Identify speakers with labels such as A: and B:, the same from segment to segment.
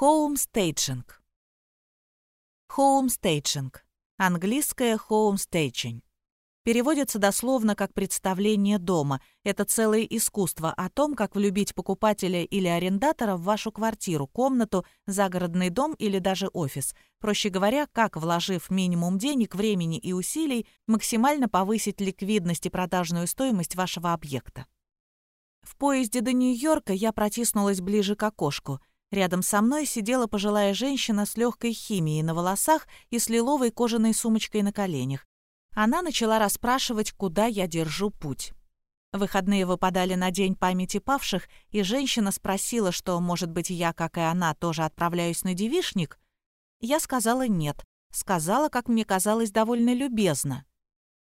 A: Хоумстейджинг. Хоумстейджинг. Английское home staging. Переводится дословно как «представление дома». Это целое искусство о том, как влюбить покупателя или арендатора в вашу квартиру, комнату, загородный дом или даже офис. Проще говоря, как, вложив минимум денег, времени и усилий, максимально повысить ликвидность и продажную стоимость вашего объекта. В поезде до Нью-Йорка я протиснулась ближе к окошку. Рядом со мной сидела пожилая женщина с легкой химией на волосах и с лиловой кожаной сумочкой на коленях. Она начала расспрашивать, куда я держу путь. Выходные выпадали на День памяти павших, и женщина спросила, что, может быть, я, как и она, тоже отправляюсь на девишник. Я сказала нет. Сказала, как мне казалось, довольно любезно.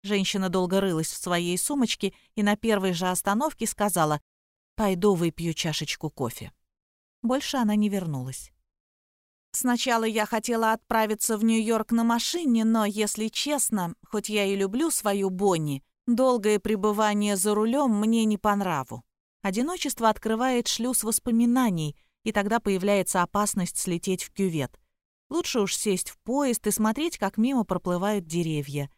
A: Женщина долго рылась в своей сумочке и на первой же остановке сказала «Пойду выпью чашечку кофе». Больше она не вернулась. Сначала я хотела отправиться в Нью-Йорк на машине, но, если честно, хоть я и люблю свою Бонни, долгое пребывание за рулем мне не по нраву. Одиночество открывает шлюз воспоминаний, и тогда появляется опасность слететь в кювет. Лучше уж сесть в поезд и смотреть, как мимо проплывают деревья.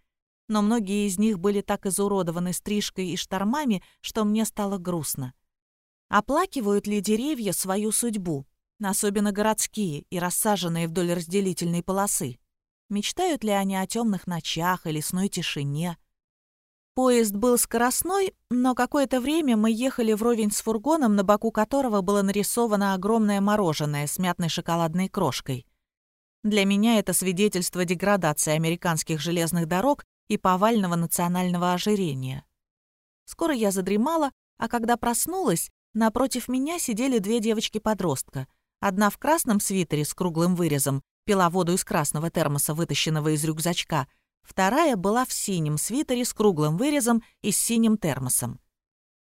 A: Но многие из них были так изуродованы стрижкой и штормами, что мне стало грустно. Оплакивают ли деревья свою судьбу? особенно городские и рассаженные вдоль разделительной полосы. Мечтают ли они о темных ночах и лесной тишине? Поезд был скоростной, но какое-то время мы ехали вровень с фургоном, на боку которого было нарисовано огромное мороженое с мятной шоколадной крошкой. Для меня это свидетельство деградации американских железных дорог и повального национального ожирения. Скоро я задремала, а когда проснулась, напротив меня сидели две девочки-подростка — Одна в красном свитере с круглым вырезом, пила воду из красного термоса, вытащенного из рюкзачка. Вторая была в синем свитере с круглым вырезом и с синим термосом.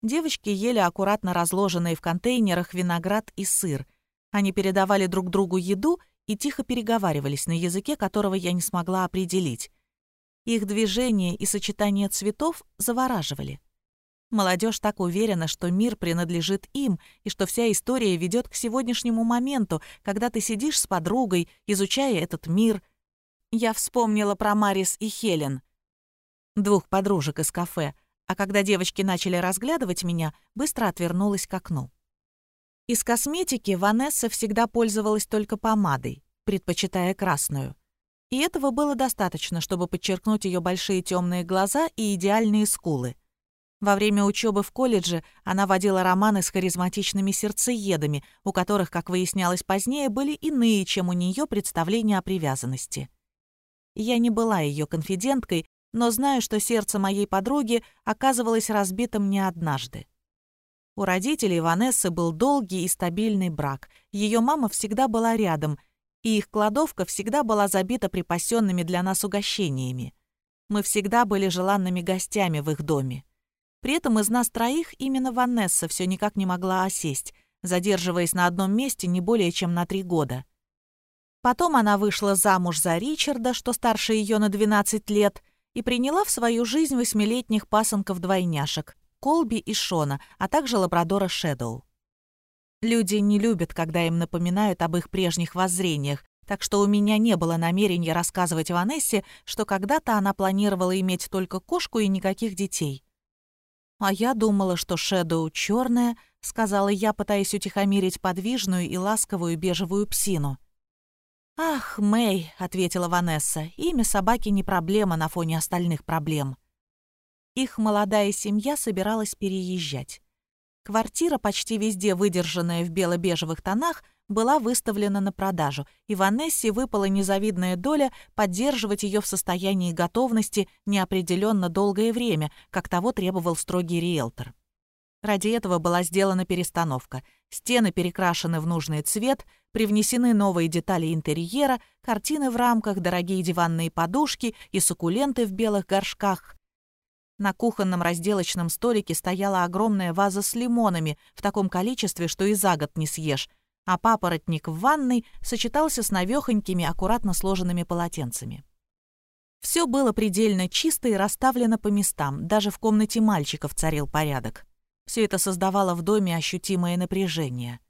A: Девочки ели аккуратно разложенные в контейнерах виноград и сыр. Они передавали друг другу еду и тихо переговаривались на языке, которого я не смогла определить. Их движение и сочетание цветов завораживали. Молодежь так уверена, что мир принадлежит им, и что вся история ведет к сегодняшнему моменту, когда ты сидишь с подругой, изучая этот мир. Я вспомнила про Марис и Хелен, двух подружек из кафе, а когда девочки начали разглядывать меня, быстро отвернулась к окну. Из косметики Ванесса всегда пользовалась только помадой, предпочитая красную. И этого было достаточно, чтобы подчеркнуть ее большие темные глаза и идеальные скулы — во время учебы в колледже она водила романы с харизматичными сердцеедами, у которых, как выяснялось позднее, были иные, чем у нее представления о привязанности. Я не была ее конфиденткой, но знаю, что сердце моей подруги оказывалось разбитым не однажды. У родителей Ванессы был долгий и стабильный брак. Ее мама всегда была рядом, и их кладовка всегда была забита припасенными для нас угощениями. Мы всегда были желанными гостями в их доме. При этом из нас троих именно Ванесса все никак не могла осесть, задерживаясь на одном месте не более чем на три года. Потом она вышла замуж за Ричарда, что старше ее на 12 лет, и приняла в свою жизнь восьмилетних пасынков-двойняшек — Колби и Шона, а также лабрадора Шэдоу. Люди не любят, когда им напоминают об их прежних воззрениях, так что у меня не было намерения рассказывать Ванессе, что когда-то она планировала иметь только кошку и никаких детей. «А я думала, что Шэдоу черная», — сказала я, пытаясь утихомирить подвижную и ласковую бежевую псину. «Ах, Мэй», — ответила Ванесса, — «имя собаки не проблема на фоне остальных проблем». Их молодая семья собиралась переезжать. Квартира, почти везде выдержанная в бело-бежевых тонах, была выставлена на продажу, и Ванессе выпала незавидная доля поддерживать ее в состоянии готовности неопределенно долгое время, как того требовал строгий риэлтор. Ради этого была сделана перестановка. Стены перекрашены в нужный цвет, привнесены новые детали интерьера, картины в рамках, дорогие диванные подушки и суккуленты в белых горшках. На кухонном разделочном столике стояла огромная ваза с лимонами в таком количестве, что и за год не съешь, а папоротник в ванной сочетался с навехонькими, аккуратно сложенными полотенцами. Все было предельно чисто и расставлено по местам, даже в комнате мальчиков царил порядок. Все это создавало в доме ощутимое напряжение.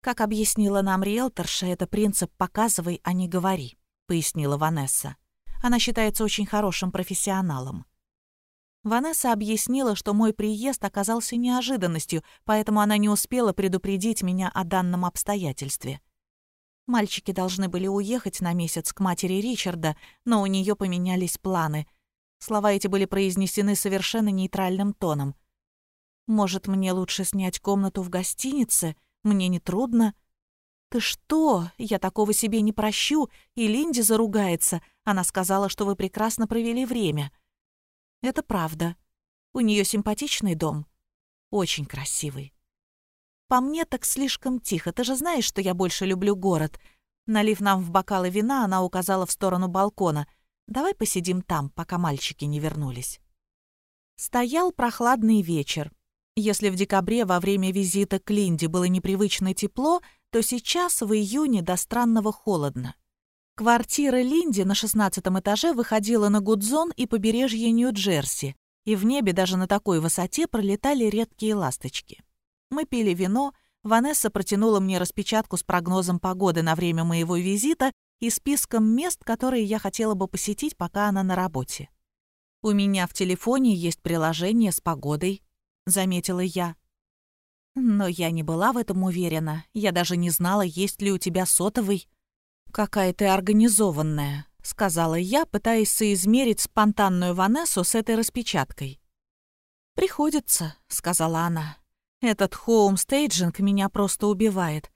A: Как объяснила нам риэлторша, это принцип «показывай, а не говори», — пояснила Ванесса. Она считается очень хорошим профессионалом. Ванесса объяснила, что мой приезд оказался неожиданностью, поэтому она не успела предупредить меня о данном обстоятельстве. Мальчики должны были уехать на месяц к матери Ричарда, но у нее поменялись планы. Слова эти были произнесены совершенно нейтральным тоном. «Может, мне лучше снять комнату в гостинице? Мне не трудно?» «Ты что? Я такого себе не прощу, и Линди заругается. Она сказала, что вы прекрасно провели время». Это правда. У нее симпатичный дом. Очень красивый. По мне так слишком тихо. Ты же знаешь, что я больше люблю город. Налив нам в бокалы вина, она указала в сторону балкона. Давай посидим там, пока мальчики не вернулись. Стоял прохладный вечер. Если в декабре во время визита к Линде было непривычно тепло, то сейчас в июне до странного холодно. Квартира Линди на шестнадцатом этаже выходила на Гудзон и побережье Нью-Джерси, и в небе даже на такой высоте пролетали редкие ласточки. Мы пили вино, Ванесса протянула мне распечатку с прогнозом погоды на время моего визита и списком мест, которые я хотела бы посетить, пока она на работе. «У меня в телефоне есть приложение с погодой», — заметила я. Но я не была в этом уверена. Я даже не знала, есть ли у тебя сотовый. «Какая ты организованная», — сказала я, пытаясь соизмерить спонтанную Ванессу с этой распечаткой. «Приходится», — сказала она. «Этот хоум-стейджинг меня просто убивает.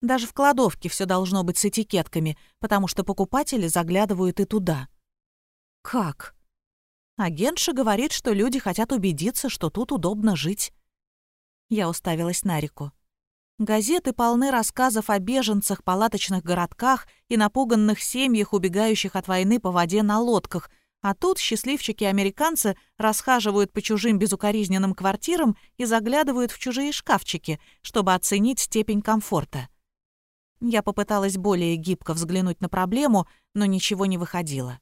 A: Даже в кладовке все должно быть с этикетками, потому что покупатели заглядывают и туда». «Как?» Агентша говорит, что люди хотят убедиться, что тут удобно жить. Я уставилась на реку. Газеты полны рассказов о беженцах, палаточных городках и напуганных семьях, убегающих от войны по воде на лодках, а тут счастливчики-американцы расхаживают по чужим безукоризненным квартирам и заглядывают в чужие шкафчики, чтобы оценить степень комфорта. Я попыталась более гибко взглянуть на проблему, но ничего не выходило.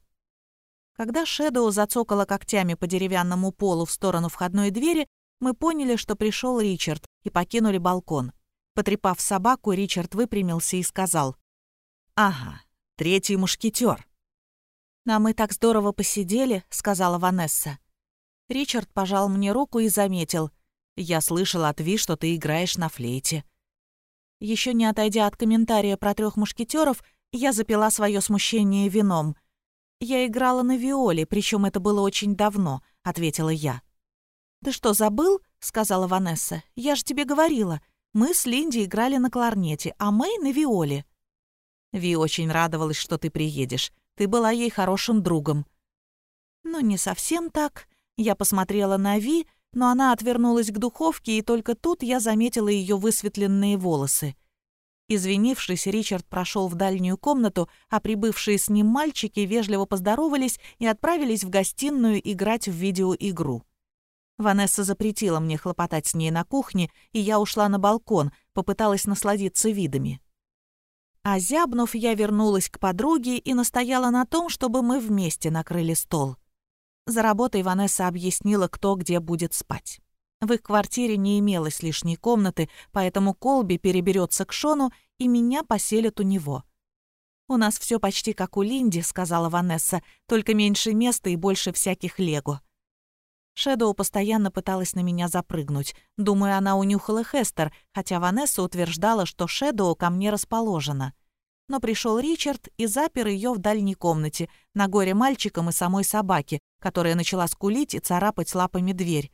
A: Когда Шэдоу зацокала когтями по деревянному полу в сторону входной двери, мы поняли, что пришел Ричард, и покинули балкон. Потрепав собаку, Ричард выпрямился и сказал. «Ага, третий мушкетер». «А мы так здорово посидели», — сказала Ванесса. Ричард пожал мне руку и заметил. «Я слышал от Ви, что ты играешь на флейте». Еще не отойдя от комментария про трех мушкетеров, я запила свое смущение вином. «Я играла на виоле, причем это было очень давно», — ответила я. «Ты что, забыл?» — сказала Ванесса. «Я же тебе говорила. Мы с Линди играли на кларнете, а Мэй — на виоле». «Ви очень радовалась, что ты приедешь. Ты была ей хорошим другом». «Ну, не совсем так. Я посмотрела на Ви, но она отвернулась к духовке, и только тут я заметила ее высветленные волосы. Извинившись, Ричард прошел в дальнюю комнату, а прибывшие с ним мальчики вежливо поздоровались и отправились в гостиную играть в видеоигру. Ванесса запретила мне хлопотать с ней на кухне, и я ушла на балкон, попыталась насладиться видами. А зябнув, я вернулась к подруге и настояла на том, чтобы мы вместе накрыли стол. За работой Ванесса объяснила, кто где будет спать. В их квартире не имелось лишней комнаты, поэтому Колби переберется к Шону, и меня поселят у него. «У нас все почти как у Линди», — сказала Ванесса, «только меньше места и больше всяких лего». Шэдоу постоянно пыталась на меня запрыгнуть. Думаю, она унюхала Хестер, хотя Ванесса утверждала, что Шэдоу ко мне расположена. Но пришел Ричард и запер ее в дальней комнате, на горе мальчиком и самой собаке, которая начала скулить и царапать лапами дверь.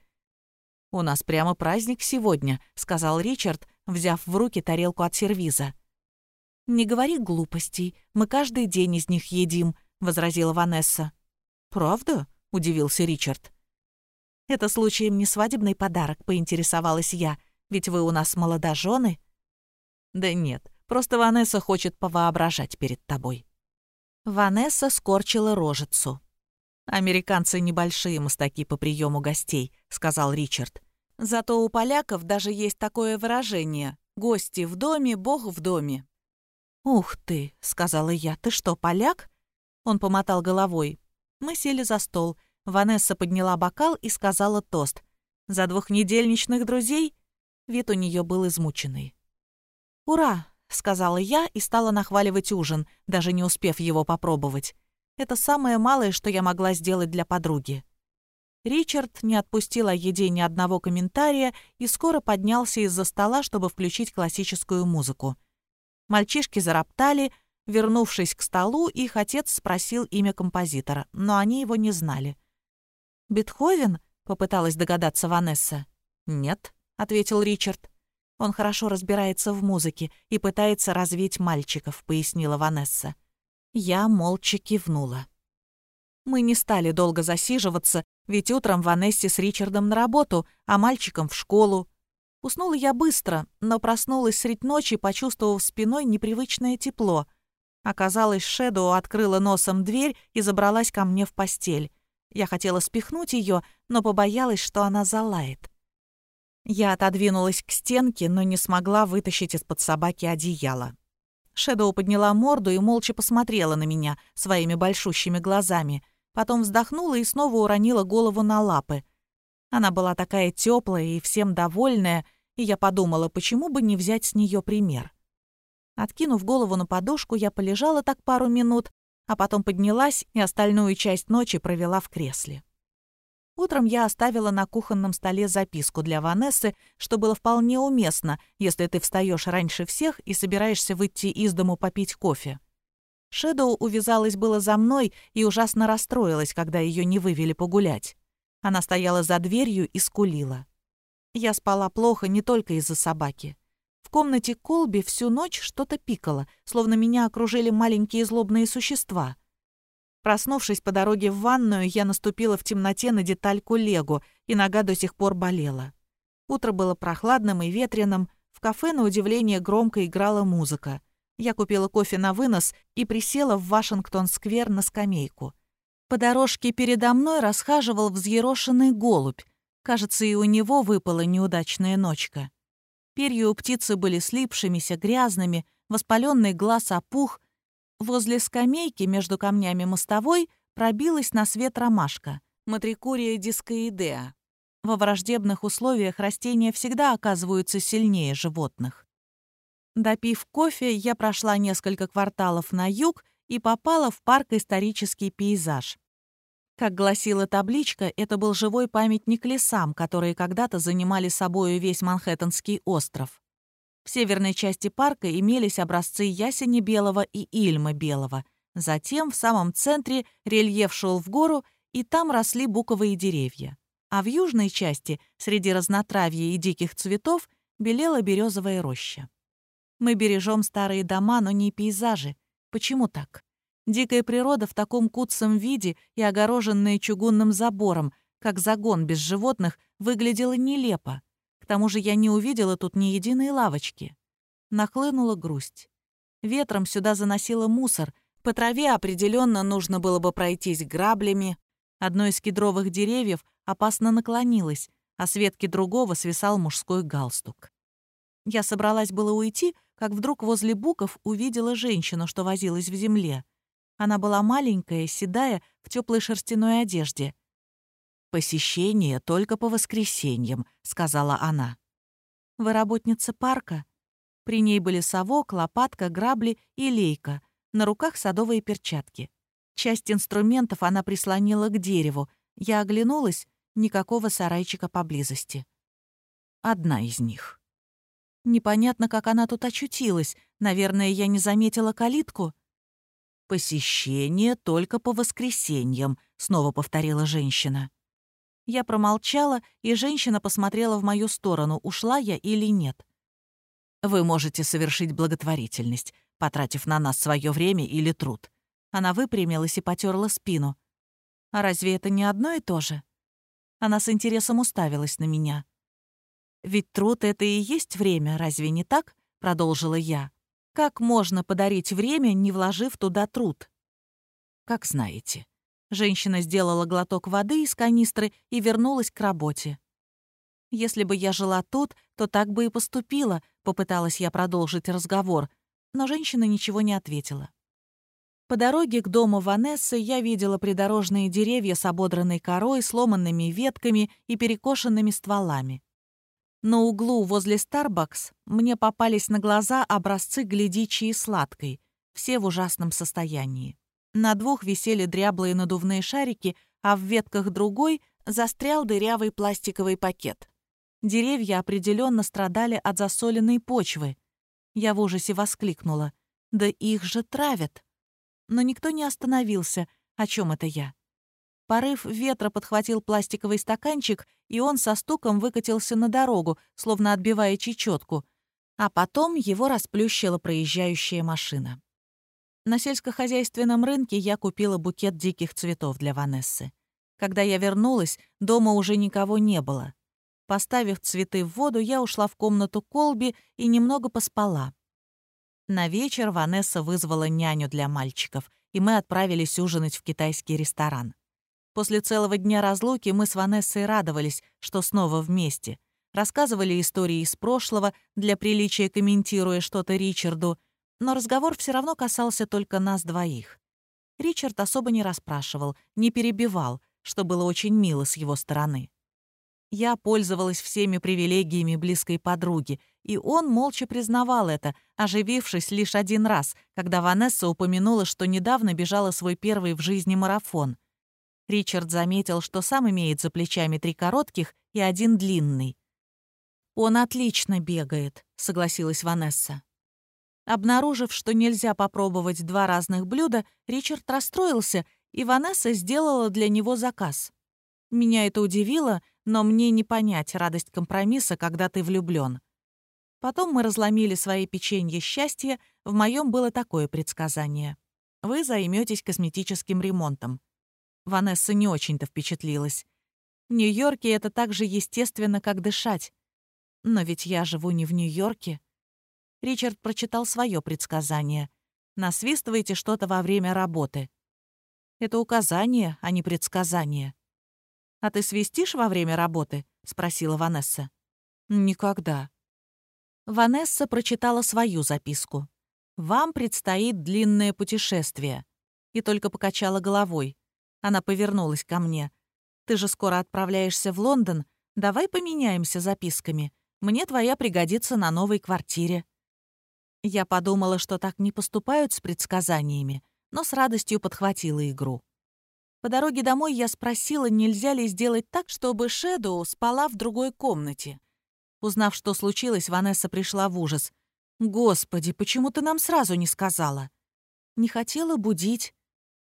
A: «У нас прямо праздник сегодня», — сказал Ричард, взяв в руки тарелку от сервиза. «Не говори глупостей, мы каждый день из них едим», — возразила Ванесса. «Правда?» — удивился Ричард. «Это случаем не свадебный подарок», — поинтересовалась я. «Ведь вы у нас молодожены?» «Да нет, просто Ванесса хочет повоображать перед тобой». Ванесса скорчила рожицу. «Американцы небольшие мастаки по приему гостей», — сказал Ричард. «Зато у поляков даже есть такое выражение «гости в доме, бог в доме». «Ух ты», — сказала я, — «ты что, поляк?» Он помотал головой. Мы сели за стол. Ванесса подняла бокал и сказала тост. «За двухнедельничных друзей?» Вид у нее был измученный. «Ура!» — сказала я и стала нахваливать ужин, даже не успев его попробовать. Это самое малое, что я могла сделать для подруги. Ричард не отпустил о еде ни одного комментария и скоро поднялся из-за стола, чтобы включить классическую музыку. Мальчишки зароптали, вернувшись к столу, их отец спросил имя композитора, но они его не знали. «Бетховен?» — попыталась догадаться Ванесса. «Нет», — ответил Ричард. «Он хорошо разбирается в музыке и пытается развить мальчиков», — пояснила Ванесса. Я молча кивнула. Мы не стали долго засиживаться, ведь утром Ванессе с Ричардом на работу, а мальчиком в школу. Уснула я быстро, но проснулась средь ночи, почувствовав спиной непривычное тепло. Оказалось, Шэдоу открыла носом дверь и забралась ко мне в постель. Я хотела спихнуть ее, но побоялась, что она залает. Я отодвинулась к стенке, но не смогла вытащить из-под собаки одеяло. Шэдоу подняла морду и молча посмотрела на меня своими большущими глазами. Потом вздохнула и снова уронила голову на лапы. Она была такая теплая и всем довольная, и я подумала, почему бы не взять с нее пример. Откинув голову на подушку, я полежала так пару минут, а потом поднялась и остальную часть ночи провела в кресле. Утром я оставила на кухонном столе записку для Ванессы, что было вполне уместно, если ты встаешь раньше всех и собираешься выйти из дому попить кофе. Шэдоу увязалась было за мной и ужасно расстроилась, когда ее не вывели погулять. Она стояла за дверью и скулила. Я спала плохо не только из-за собаки. Комнате Колби всю ночь что-то пикало, словно меня окружили маленькие злобные существа — Проснувшись по дороге в ванную, я наступила в темноте на детальку лего, и нога до сих пор болела. Утро было прохладным и ветреным, в кафе, на удивление, громко играла музыка. Я купила кофе на вынос и присела в Вашингтон-сквер на скамейку. По дорожке передо мной расхаживал взъерошенный голубь. Кажется, и у него выпала неудачная ночка. Перья у птицы были слипшимися, грязными, воспаленный глаз опух, Возле скамейки между камнями мостовой пробилась на свет ромашка, матрикурия дискоидеа. Во враждебных условиях растения всегда оказываются сильнее животных. Допив кофе, я прошла несколько кварталов на юг и попала в парк «Исторический пейзаж». Как гласила табличка, это был живой памятник лесам, которые когда-то занимали собою весь Манхэттенский остров. В северной части парка имелись образцы ясени белого и ильма белого. Затем в самом центре рельеф шел в гору, и там росли буковые деревья. А в южной части, среди разнотравья и диких цветов, белела березовая роща. Мы бережем старые дома, но не пейзажи. Почему так? Дикая природа в таком куцом виде и огороженная чугунным забором, как загон без животных, выглядела нелепо. К тому же я не увидела тут ни единой лавочки. Нахлынула грусть. Ветром сюда заносило мусор. По траве определенно нужно было бы пройтись граблями. Одно из кедровых деревьев опасно наклонилось, а с ветки другого свисал мужской галстук. Я собралась было уйти, как вдруг возле буков увидела женщину, что возилась в земле. Она была маленькая, седая, в теплой шерстяной одежде. «Посещение только по воскресеньям», — сказала она. «Вы работница парка?» При ней были совок, лопатка, грабли и лейка, на руках садовые перчатки. Часть инструментов она прислонила к дереву. Я оглянулась, никакого сарайчика поблизости. Одна из них. Непонятно, как она тут очутилась. Наверное, я не заметила калитку. «Посещение только по воскресеньям», — снова повторила женщина. Я промолчала, и женщина посмотрела в мою сторону, ушла я или нет. «Вы можете совершить благотворительность, потратив на нас свое время или труд». Она выпрямилась и потерла спину. «А разве это не одно и то же?» Она с интересом уставилась на меня. «Ведь труд — это и есть время, разве не так?» — продолжила я. «Как можно подарить время, не вложив туда труд?» «Как знаете», Женщина сделала глоток воды из канистры и вернулась к работе. «Если бы я жила тут, то так бы и поступила», — попыталась я продолжить разговор, но женщина ничего не ответила. По дороге к дому Ванессы я видела придорожные деревья с ободранной корой, сломанными ветками и перекошенными стволами. На углу возле Starbucks мне попались на глаза образцы глядичи и сладкой, все в ужасном состоянии. На двух висели дряблые надувные шарики, а в ветках другой застрял дырявый пластиковый пакет. Деревья определенно страдали от засоленной почвы. Я в ужасе воскликнула. «Да их же травят!» Но никто не остановился. О чем это я? Порыв ветра подхватил пластиковый стаканчик, и он со стуком выкатился на дорогу, словно отбивая чечетку. А потом его расплющила проезжающая машина. На сельскохозяйственном рынке я купила букет диких цветов для Ванессы. Когда я вернулась, дома уже никого не было. Поставив цветы в воду, я ушла в комнату Колби и немного поспала. На вечер Ванесса вызвала няню для мальчиков, и мы отправились ужинать в китайский ресторан. После целого дня разлуки мы с Ванессой радовались, что снова вместе. Рассказывали истории из прошлого, для приличия комментируя что-то Ричарду, но разговор все равно касался только нас двоих. Ричард особо не расспрашивал, не перебивал, что было очень мило с его стороны. Я пользовалась всеми привилегиями близкой подруги, и он молча признавал это, оживившись лишь один раз, когда Ванесса упомянула, что недавно бежала свой первый в жизни марафон. Ричард заметил, что сам имеет за плечами три коротких и один длинный. «Он отлично бегает», — согласилась Ванесса. Обнаружив, что нельзя попробовать два разных блюда, Ричард расстроился, и Ванесса сделала для него заказ. Меня это удивило, но мне не понять радость компромисса, когда ты влюблен. Потом мы разломили свои печенье счастья, в моем было такое предсказание. Вы займетесь косметическим ремонтом. Ванесса не очень-то впечатлилась. В Нью-Йорке это так же естественно, как дышать. Но ведь я живу не в Нью-Йорке. Ричард прочитал свое предсказание. Насвистывайте что-то во время работы. Это указание, а не предсказание. «А ты свистишь во время работы?» — спросила Ванесса. «Никогда». Ванесса прочитала свою записку. «Вам предстоит длинное путешествие». И только покачала головой. Она повернулась ко мне. «Ты же скоро отправляешься в Лондон. Давай поменяемся записками. Мне твоя пригодится на новой квартире». Я подумала, что так не поступают с предсказаниями, но с радостью подхватила игру. По дороге домой я спросила, нельзя ли сделать так, чтобы Шэдоу спала в другой комнате. Узнав, что случилось, Ванесса пришла в ужас. «Господи, почему ты нам сразу не сказала?» «Не хотела будить».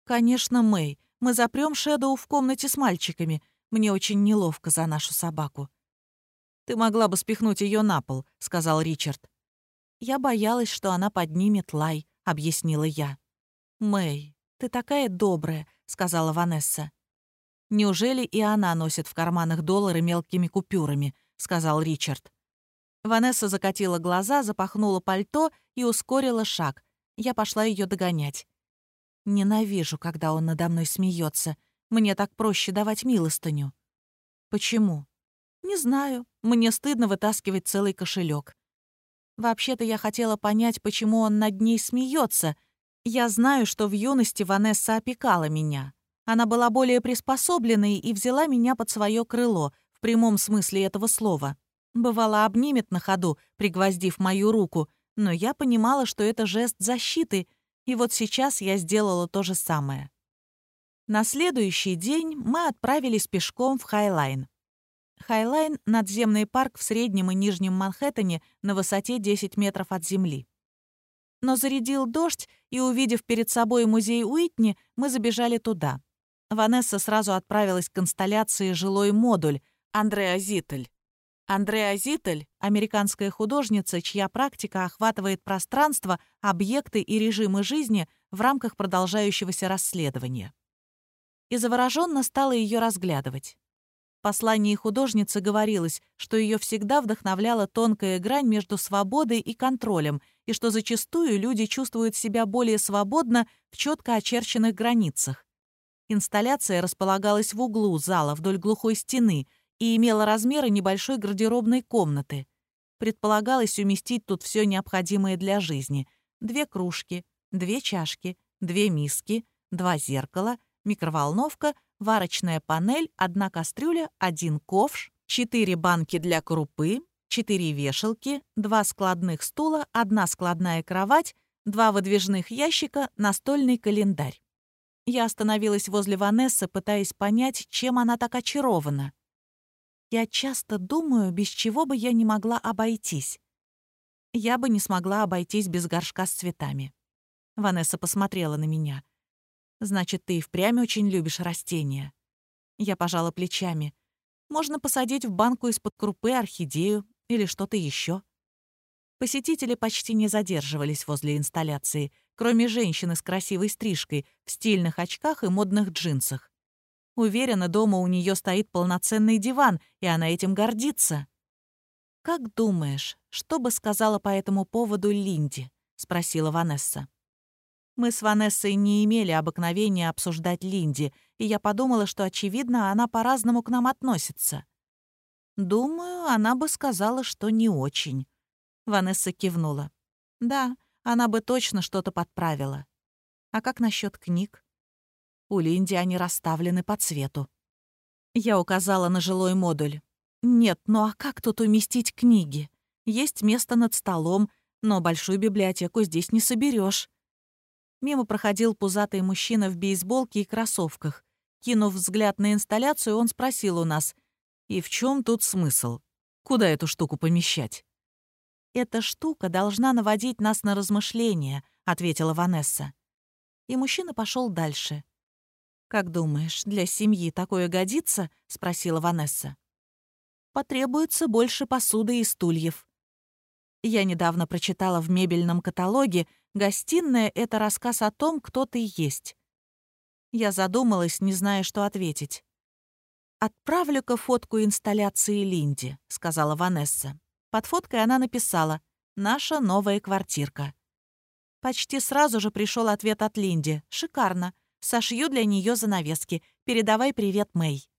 A: «Конечно, Мэй. Мы запрем Шэдоу в комнате с мальчиками. Мне очень неловко за нашу собаку». «Ты могла бы спихнуть ее на пол», — сказал Ричард. «Я боялась, что она поднимет лай», — объяснила я. «Мэй, ты такая добрая», — сказала Ванесса. «Неужели и она носит в карманах доллары мелкими купюрами?» — сказал Ричард. Ванесса закатила глаза, запахнула пальто и ускорила шаг. Я пошла ее догонять. Ненавижу, когда он надо мной смеется. Мне так проще давать милостыню. Почему? Не знаю. Мне стыдно вытаскивать целый кошелек. Вообще-то я хотела понять, почему он над ней смеется. Я знаю, что в юности Ванесса опекала меня. Она была более приспособленной и взяла меня под свое крыло, в прямом смысле этого слова. Бывало, обнимет на ходу, пригвоздив мою руку, но я понимала, что это жест защиты — и вот сейчас я сделала то же самое. На следующий день мы отправились пешком в Хайлайн. Хайлайн — надземный парк в среднем и нижнем Манхэттене на высоте 10 метров от земли. Но зарядил дождь, и, увидев перед собой музей Уитни, мы забежали туда. Ванесса сразу отправилась к инсталляции «Жилой модуль» Андреа Зиттель. Андреа Зиттель — американская художница, чья практика охватывает пространство, объекты и режимы жизни в рамках продолжающегося расследования. И завороженно стала ее разглядывать. В послании художницы говорилось, что ее всегда вдохновляла тонкая грань между свободой и контролем, и что зачастую люди чувствуют себя более свободно в четко очерченных границах. Инсталляция располагалась в углу зала вдоль глухой стены — и имела размеры небольшой гардеробной комнаты. Предполагалось уместить тут все необходимое для жизни. Две кружки, две чашки, две миски, два зеркала, микроволновка, варочная панель, одна кастрюля, один ковш, четыре банки для крупы, четыре вешалки, два складных стула, одна складная кровать, два выдвижных ящика, настольный календарь. Я остановилась возле Ванессы, пытаясь понять, чем она так очарована. Я часто думаю, без чего бы я не могла обойтись. Я бы не смогла обойтись без горшка с цветами. Ванесса посмотрела на меня. «Значит, ты и впрямь очень любишь растения». Я пожала плечами. «Можно посадить в банку из-под крупы орхидею или что-то еще. Посетители почти не задерживались возле инсталляции, кроме женщины с красивой стрижкой, в стильных очках и модных джинсах. Уверена, дома у нее стоит полноценный диван, и она этим гордится. «Как думаешь, что бы сказала по этому поводу Линди?» — спросила Ванесса. Мы с Ванессой не имели обыкновения обсуждать Линди, и я подумала, что, очевидно, она по-разному к нам относится. Думаю, она бы сказала, что не очень. Ванесса кивнула. Да, она бы точно что-то подправила. А как насчет книг? У Линди они расставлены по цвету. Я указала на жилой модуль. Нет, ну а как тут уместить книги? Есть место над столом, но большую библиотеку здесь не соберешь. Мимо проходил пузатый мужчина в бейсболке и кроссовках. Кинув взгляд на инсталляцию, он спросил у нас, «И в чем тут смысл? Куда эту штуку помещать?» «Эта штука должна наводить нас на размышления», — ответила Ванесса. И мужчина пошел дальше. «Как думаешь, для семьи такое годится?» — спросила Ванесса. «Потребуется больше посуды и стульев». Я недавно прочитала в мебельном каталоге «Гостиная — это рассказ о том, кто ты есть». Я задумалась, не зная, что ответить. «Отправлю-ка фотку инсталляции Линди», — сказала Ванесса. Под фоткой она написала «Наша новая квартирка». Почти сразу же пришел ответ от Линди. «Шикарно. Сошью для нее занавески. Передавай привет, Мэй».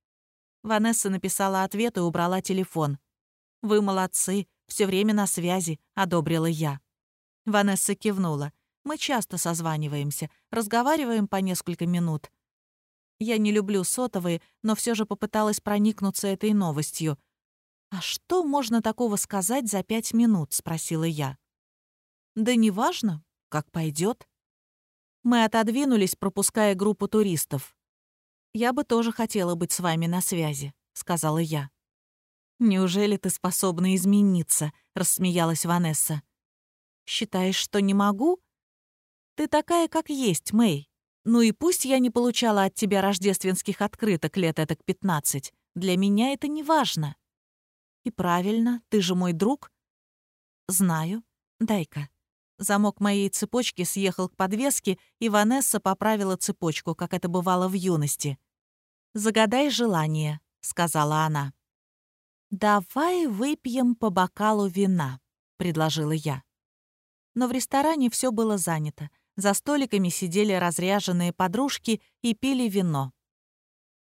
A: Ванесса написала ответ и убрала телефон. «Вы молодцы. Все время на связи», — одобрила я. Ванесса кивнула. «Мы часто созваниваемся, разговариваем по несколько минут». Я не люблю сотовые, но все же попыталась проникнуться этой новостью. «А что можно такого сказать за пять минут?» — спросила я. «Да неважно, как пойдет. Мы отодвинулись, пропуская группу туристов. «Я бы тоже хотела быть с вами на связи», — сказала я. «Неужели ты способна измениться?» — рассмеялась Ванесса. «Считаешь, что не могу?» «Ты такая, как есть, Мэй. Ну и пусть я не получала от тебя рождественских открыток лет этак пятнадцать. Для меня это не важно. «И правильно, ты же мой друг». «Знаю. Дай-ка». Замок моей цепочки съехал к подвеске, и Ванесса поправила цепочку, как это бывало в юности. «Загадай желание», — сказала она. «Давай выпьем по бокалу вина», — предложила я. Но в ресторане все было занято. За столиками сидели разряженные подружки и пили вино.